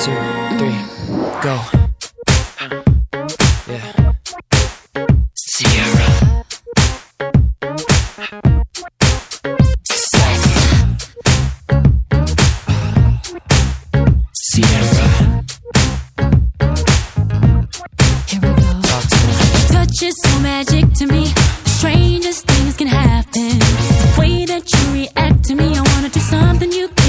two, three, go. Yeah. Ciara. Ciara. Here we go. Touch is so magic to me. Strangest things can happen. The way that you react to me, I wanna do something you.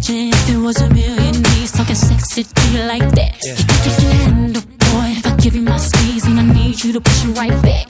Imagine if there was a million knees talking sexy to you like that. Yeah. You think you can handle, boy? If I give you my squeeze and I need you to push it right back.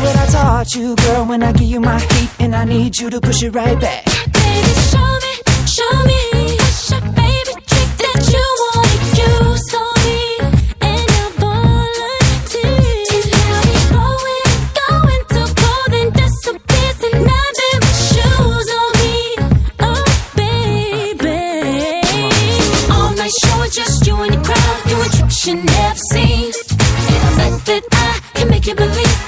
What I taught you, girl. When I give you my heat, and I need you to push it right back. Baby, show me, show me. Your trick that you? And volunteer. And now we going, going disappears and but shoes on me. Oh, baby. All night show just you and crowd tricks you never seen. And I that I can make you believe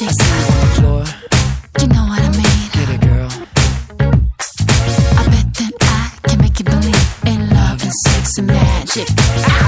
And magic. I you on the floor. You know what I mean. Get it, girl. I bet that I can make you believe in love and sex and magic. Ow!